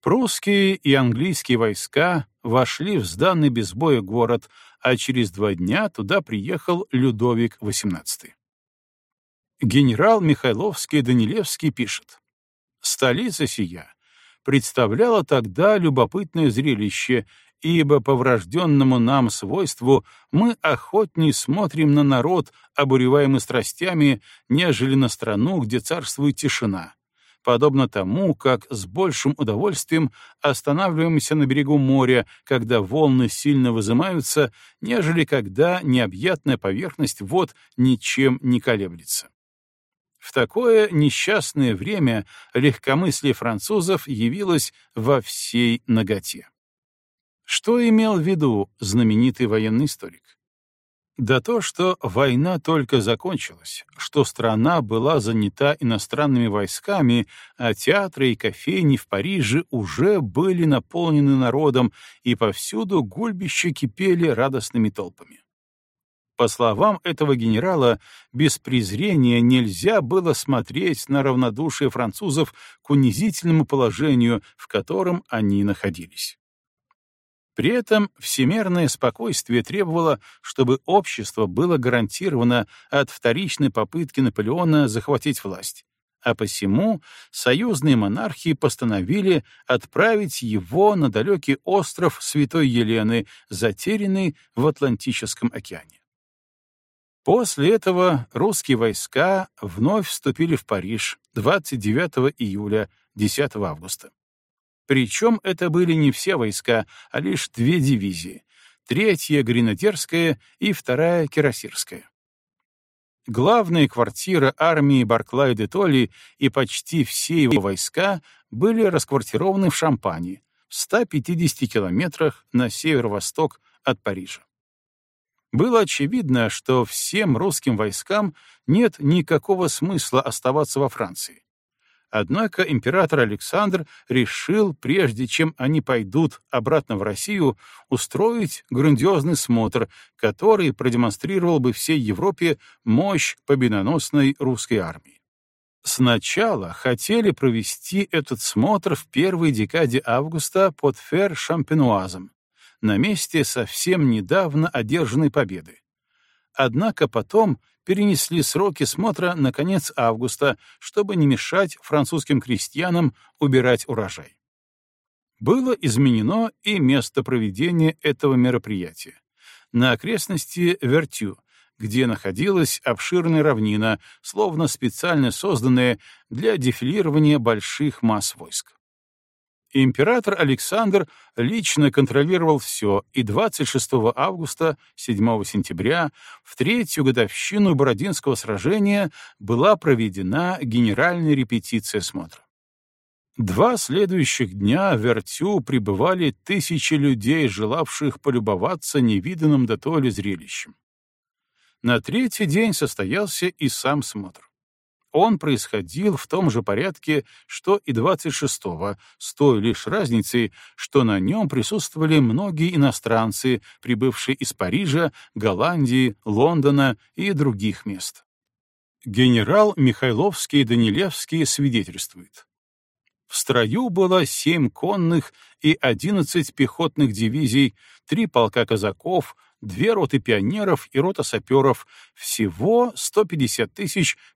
Прусские и английские войска вошли в сданный без боя город, а через два дня туда приехал Людовик XVIII. Генерал Михайловский Данилевский пишет. «Столица сия представляла тогда любопытное зрелище, ибо по врожденному нам свойству мы охотнее смотрим на народ, обуреваемый страстями, нежели на страну, где царствует тишина, подобно тому, как с большим удовольствием останавливаемся на берегу моря, когда волны сильно вызымаются, нежели когда необъятная поверхность вод ничем не колеблется. В такое несчастное время легкомыслие французов явилось во всей наготе. Что имел в виду знаменитый военный историк? Да то, что война только закончилась, что страна была занята иностранными войсками, а театры и кофейни в Париже уже были наполнены народом, и повсюду гульбища кипели радостными толпами. По словам этого генерала, без презрения нельзя было смотреть на равнодушие французов к унизительному положению, в котором они находились. При этом всемирное спокойствие требовало, чтобы общество было гарантировано от вторичной попытки Наполеона захватить власть, а посему союзные монархии постановили отправить его на далекий остров Святой Елены, затерянный в Атлантическом океане. После этого русские войска вновь вступили в Париж 29 июля 10 августа. Причем это были не все войска, а лишь две дивизии — третья гренадерская и вторая кирасирская. Главная квартира армии Барклай де Толли и почти все его войска были расквартированы в Шампане, в 150 километрах на северо-восток от Парижа. Было очевидно, что всем русским войскам нет никакого смысла оставаться во Франции Однако император Александр решил, прежде чем они пойдут обратно в Россию, устроить грандиозный смотр, который продемонстрировал бы всей Европе мощь победоносной русской армии. Сначала хотели провести этот смотр в первой декаде августа под Фер-Шампенуазом, на месте совсем недавно одержанной победы. Однако потом перенесли сроки смотра на конец августа, чтобы не мешать французским крестьянам убирать урожай. Было изменено и место проведения этого мероприятия. На окрестности Вертю, где находилась обширная равнина, словно специально созданная для дефилирования больших масс войск. Император Александр лично контролировал все, и 26 августа, 7 сентября, в третью годовщину Бородинского сражения была проведена генеральная репетиция смотра. Два следующих дня в Вертю пребывали тысячи людей, желавших полюбоваться невиданным до толи зрелищем. На третий день состоялся и сам смотр. Он происходил в том же порядке, что и 26-го, с той лишь разницей, что на нем присутствовали многие иностранцы, прибывшие из Парижа, Голландии, Лондона и других мест. Генерал Михайловский Данилевский свидетельствует. В строю было семь конных и одиннадцать пехотных дивизий, три полка казаков, две роты пионеров и рота саперов, всего 150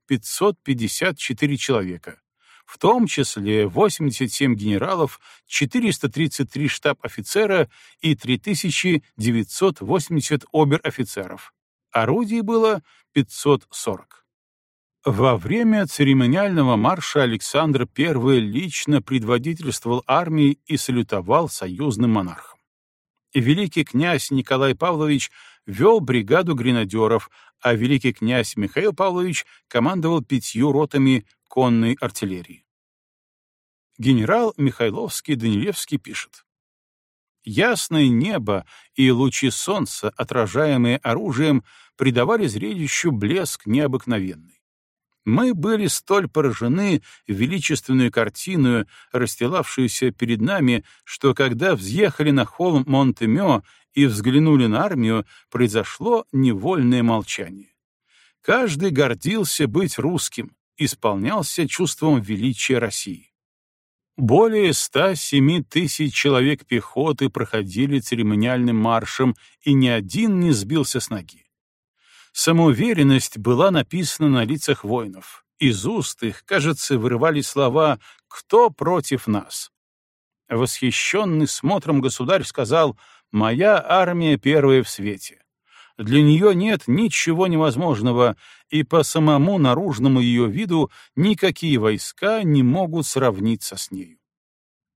554 человека, в том числе 87 генералов, 433 штаб-офицера и 3980 обер-офицеров. Орудий было 540. Во время церемониального марша Александр I лично предводительствовал армией и салютовал союзным монархам великий князь Николай Павлович вел бригаду гренадеров, а великий князь Михаил Павлович командовал пятью ротами конной артиллерии. Генерал Михайловский-Данилевский пишет. Ясное небо и лучи солнца, отражаемые оружием, придавали зрелищу блеск необыкновенный. Мы были столь поражены величественную картину, расстилавшуюся перед нами, что когда взъехали на холм Монтемё и взглянули на армию, произошло невольное молчание. Каждый гордился быть русским, исполнялся чувством величия России. Более 107 тысяч человек пехоты проходили церемониальным маршем, и ни один не сбился с ноги. Самоуверенность была написана на лицах воинов. Из уст их, кажется, вырывались слова «Кто против нас?». Восхищенный смотром государь сказал «Моя армия первая в свете». Для нее нет ничего невозможного, и по самому наружному ее виду никакие войска не могут сравниться с нею.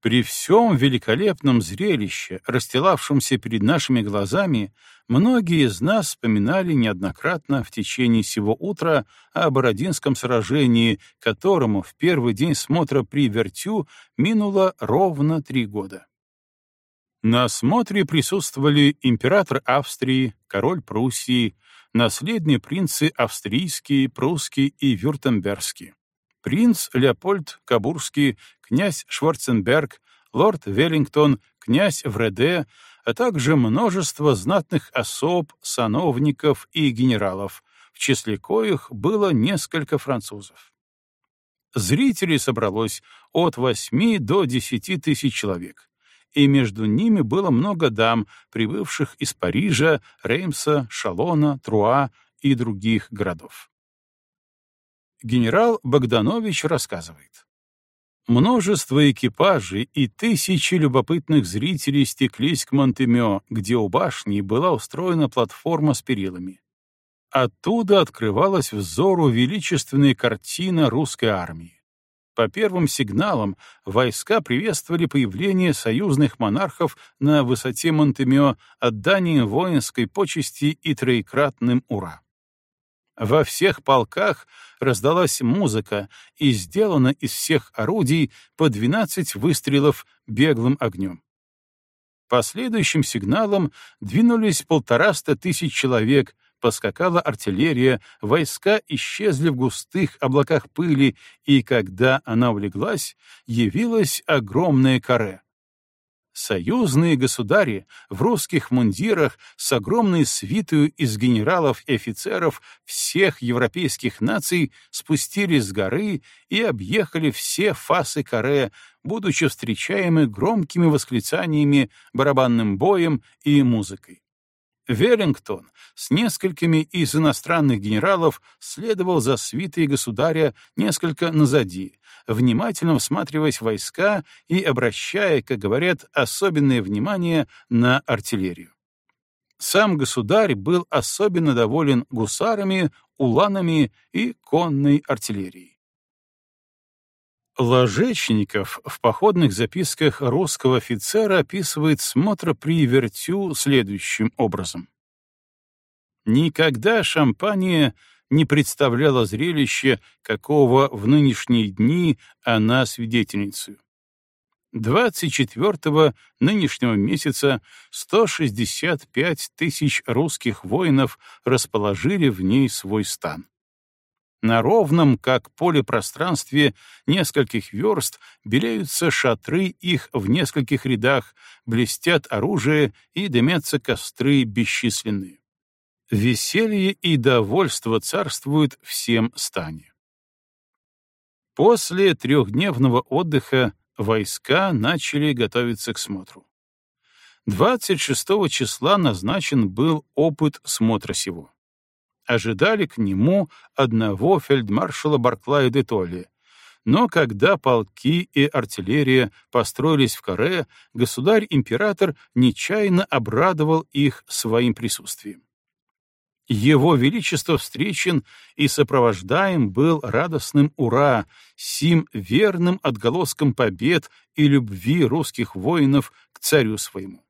При всем великолепном зрелище, расстилавшемся перед нашими глазами, многие из нас вспоминали неоднократно в течение всего утра о Бородинском сражении, которому в первый день смотра при Вертю минуло ровно три года. На осмотре присутствовали император Австрии, король Пруссии, наследные принцы австрийские, прусские и вюртембергские принц Леопольд Кабурский, князь Шварценберг, лорд Веллингтон, князь Вреде, а также множество знатных особ, сановников и генералов, в числе коих было несколько французов. Зрителей собралось от 8 до 10 тысяч человек, и между ними было много дам, прибывших из Парижа, Реймса, Шалона, Труа и других городов. Генерал Богданович рассказывает. Множество экипажей и тысячи любопытных зрителей стеклись к Монтемё, где у башни была устроена платформа с перилами. Оттуда открывалась взору величественная картина русской армии. По первым сигналам войска приветствовали появление союзных монархов на высоте Монтемё отданием воинской почести и троекратным «Ура!». Во всех полках раздалась музыка, и сделано из всех орудий по 12 выстрелов беглым огнем. По следующим сигналам двинулись полтораста тысяч человек, поскакала артиллерия, войска исчезли в густых облаках пыли, и когда она улеглась, явилась огромная каре. Союзные государи в русских мундирах с огромной свитою из генералов и офицеров всех европейских наций спустились с горы и объехали все фасы каре, будучи встречаемы громкими восклицаниями, барабанным боем и музыкой. Веллингтон с несколькими из иностранных генералов следовал за свитой государя несколько назади, внимательно всматриваясь войска и обращая, как говорят, особенное внимание на артиллерию. Сам государь был особенно доволен гусарами, уланами и конной артиллерией. Ложечников в походных записках русского офицера описывает смотр при Вертю следующим образом. Никогда шампания не представляла зрелище, какого в нынешние дни она свидетельницей. 24 нынешнего месяца 165 тысяч русских воинов расположили в ней свой стан. На ровном, как поле пространстве, нескольких верст белеются шатры их в нескольких рядах, блестят оружие и дымятся костры бесчисленные. Веселье и довольство царствуют всем стане. После трехдневного отдыха войска начали готовиться к смотру. 26 числа назначен был опыт смотра сего ожидали к нему одного фельдмаршала Барклая де Толли. Но когда полки и артиллерия построились в Каре, государь-император нечаянно обрадовал их своим присутствием. Его Величество встречен и сопровождаем был радостным «Ура!» сим верным отголоском побед и любви русских воинов к царю своему.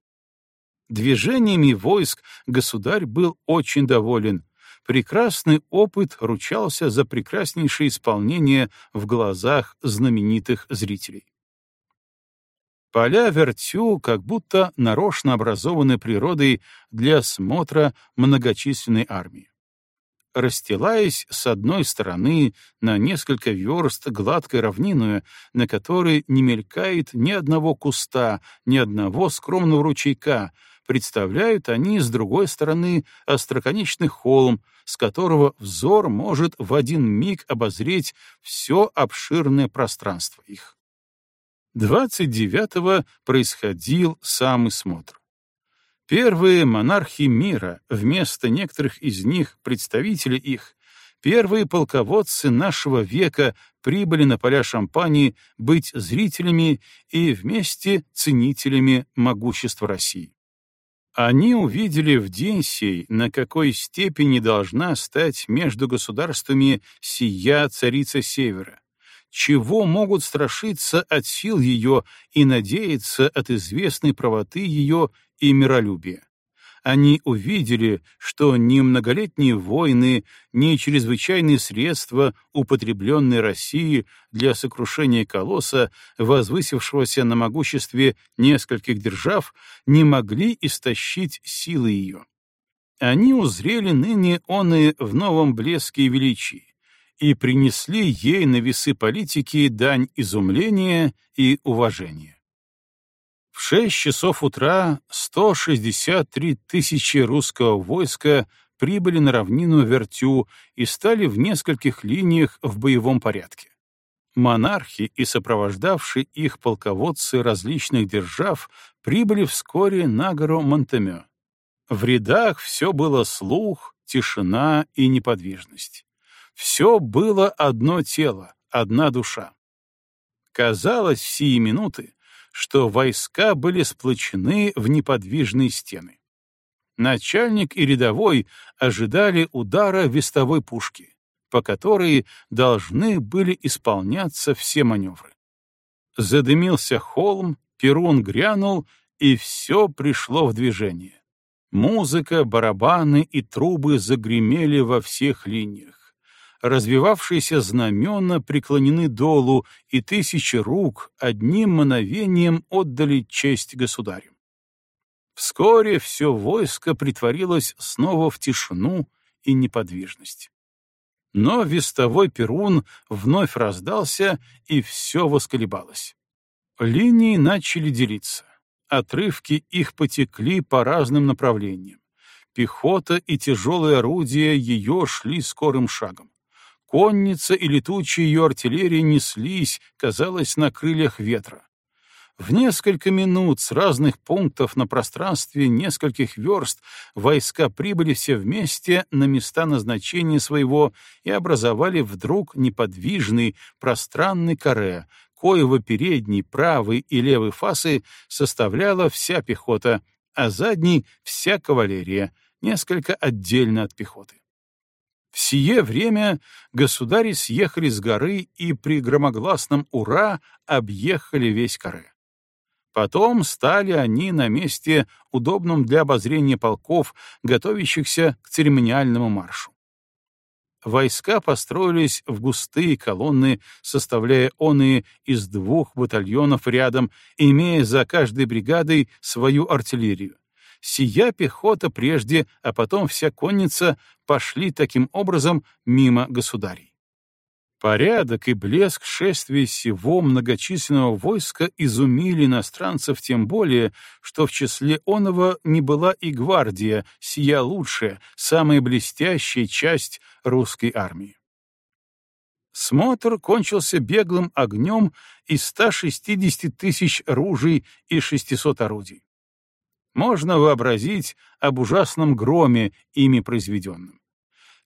Движениями войск государь был очень доволен, прекрасный опыт ручался за прекраснейшее исполнение в глазах знаменитых зрителей. Поля Вертю как будто нарочно образованы природой для осмотра многочисленной армии. Расстилаясь с одной стороны на несколько верст гладкой равниною, на которой не мелькает ни одного куста, ни одного скромного ручейка, представляют они, с другой стороны, остроконечный холм, с которого взор может в один миг обозреть все обширное пространство их. 29-го происходил самый смотр. Первые монархи мира, вместо некоторых из них, представители их, первые полководцы нашего века прибыли на поля Шампании быть зрителями и вместе ценителями могущества России. Они увидели в день сей, на какой степени должна стать между государствами сия царица Севера, чего могут страшиться от сил ее и надеяться от известной правоты ее и миролюбия они увидели, что ни многолетние войны, ни чрезвычайные средства, употребленные Россией для сокрушения колосса, возвысившегося на могуществе нескольких держав, не могли истощить силы ее. Они узрели ныне оные в новом блеске и величии и принесли ей на весы политики дань изумления и уважения. В шесть часов утра 163 тысячи русского войска прибыли на равнину Вертю и стали в нескольких линиях в боевом порядке. Монархи и сопровождавшие их полководцы различных держав прибыли вскоре на гору Монтемё. В рядах все было слух, тишина и неподвижность. Все было одно тело, одна душа. Казалось, в сии минуты что войска были сплочены в неподвижные стены. Начальник и рядовой ожидали удара вестовой пушки, по которой должны были исполняться все маневры. Задымился холм, перун грянул, и все пришло в движение. Музыка, барабаны и трубы загремели во всех линиях развивавшиеся знамена преклонены долу, и тысячи рук одним мановением отдали честь государю. Вскоре все войско притворилось снова в тишину и неподвижность. Но вестовой перун вновь раздался, и все восколебалось. Линии начали делиться. Отрывки их потекли по разным направлениям. Пехота и тяжелые орудия ее шли скорым шагом. Конница и летучая ее артиллерия неслись, казалось, на крыльях ветра. В несколько минут с разных пунктов на пространстве нескольких верст войска прибыли все вместе на места назначения своего и образовали вдруг неподвижный пространный каре, коего передний, правый и левый фасы составляла вся пехота, а задний — вся кавалерия, несколько отдельно от пехоты. В сие время государи съехали с горы и при громогласном «Ура!» объехали весь каре. Потом стали они на месте, удобном для обозрения полков, готовящихся к церемониальному маршу. Войска построились в густые колонны, составляя оные из двух батальонов рядом, имея за каждой бригадой свою артиллерию. Сия пехота прежде, а потом вся конница пошли таким образом мимо государей. Порядок и блеск шествия всего многочисленного войска изумили иностранцев тем более, что в числе оного не была и гвардия, сия лучшая, самая блестящая часть русской армии. Смотр кончился беглым огнем из 160 тысяч ружей и 600 орудий. Можно вообразить об ужасном громе, ими произведенном.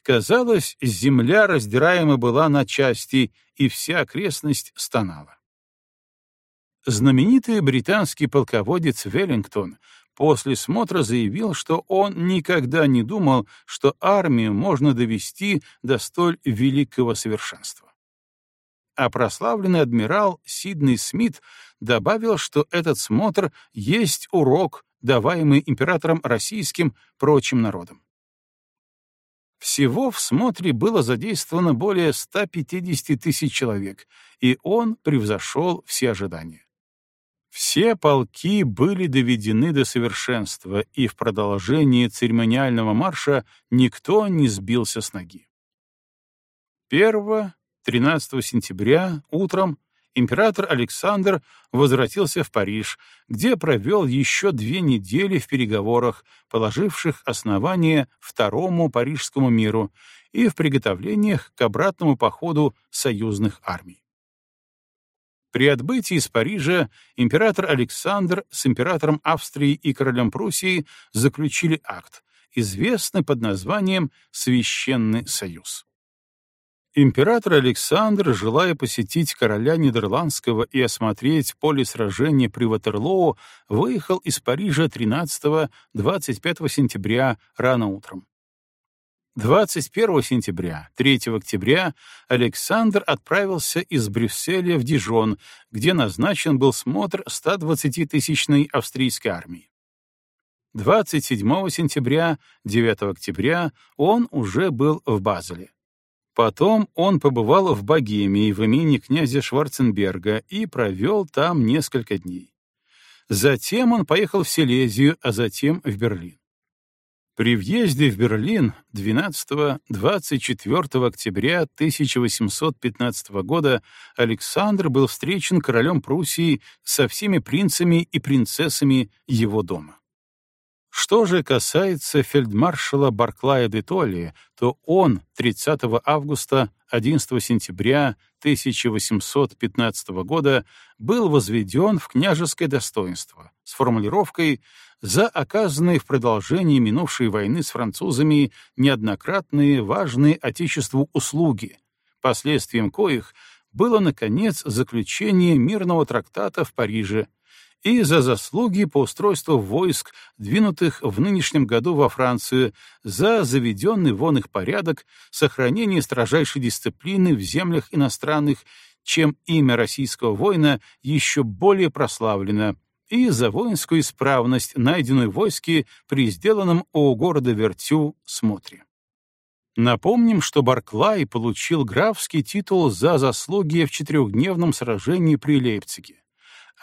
Казалось, земля раздираема была на части, и вся окрестность стонала. Знаменитый британский полководец Веллингтон после смотра заявил, что он никогда не думал, что армию можно довести до столь великого совершенства. А прославленный адмирал Сидней Смит добавил, что этот смотр есть урок, даваемый императором российским прочим народам. Всего в смотре было задействовано более 150 тысяч человек, и он превзошел все ожидания. Все полки были доведены до совершенства, и в продолжении церемониального марша никто не сбился с ноги. 1-13 сентября утром император Александр возвратился в Париж, где провел еще две недели в переговорах, положивших основание Второму Парижскому миру и в приготовлениях к обратному походу союзных армий. При отбытии из Парижа император Александр с императором Австрии и королем Пруссии заключили акт, известный под названием «Священный союз». Император Александр, желая посетить короля Нидерландского и осмотреть поле сражения при Ватерлоо, выехал из Парижа 13-25 сентября рано утром. 21 сентября, 3 октября Александр отправился из Брюсселя в Дижон, где назначен был смотр 120-тысячной австрийской армии. 27 сентября, 9 октября он уже был в Базеле. Потом он побывал в Богемии в имени князя Шварценберга и провел там несколько дней. Затем он поехал в Силезию, а затем в Берлин. При въезде в Берлин 12-24 октября 1815 года Александр был встречен королем Пруссии со всеми принцами и принцессами его дома. Что же касается фельдмаршала Барклая де Толли, то он 30 августа 11 сентября 1815 года был возведен в княжеское достоинство с формулировкой «за оказанные в продолжении минувшей войны с французами неоднократные важные Отечеству услуги, последствием коих было, наконец, заключение мирного трактата в Париже, и за заслуги по устройству войск, двинутых в нынешнем году во Францию, за заведенный вон их порядок, сохранение строжайшей дисциплины в землях иностранных, чем имя российского воина еще более прославлено, и за воинскую исправность, найденную в войске при сделанном у города Вертю смотре. Напомним, что Барклай получил графский титул за заслуги в четырехдневном сражении при Лейпциге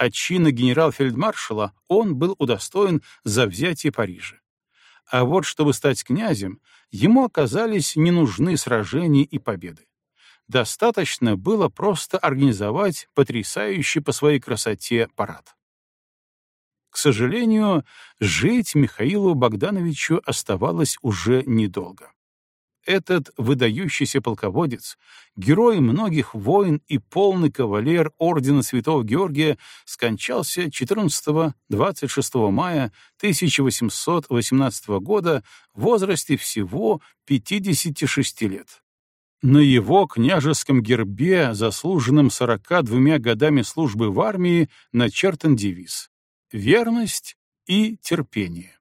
от чина генерал-фельдмаршала он был удостоен за взятие Парижа. А вот чтобы стать князем, ему оказались не нужны сражения и победы. Достаточно было просто организовать потрясающий по своей красоте парад. К сожалению, жить Михаилу Богдановичу оставалось уже недолго. Этот выдающийся полководец, герой многих войн и полный кавалер Ордена Святого Георгия скончался 14-26 мая 1818 года в возрасте всего 56 лет. На его княжеском гербе, заслуженном 42 годами службы в армии, начертан девиз «Верность и терпение».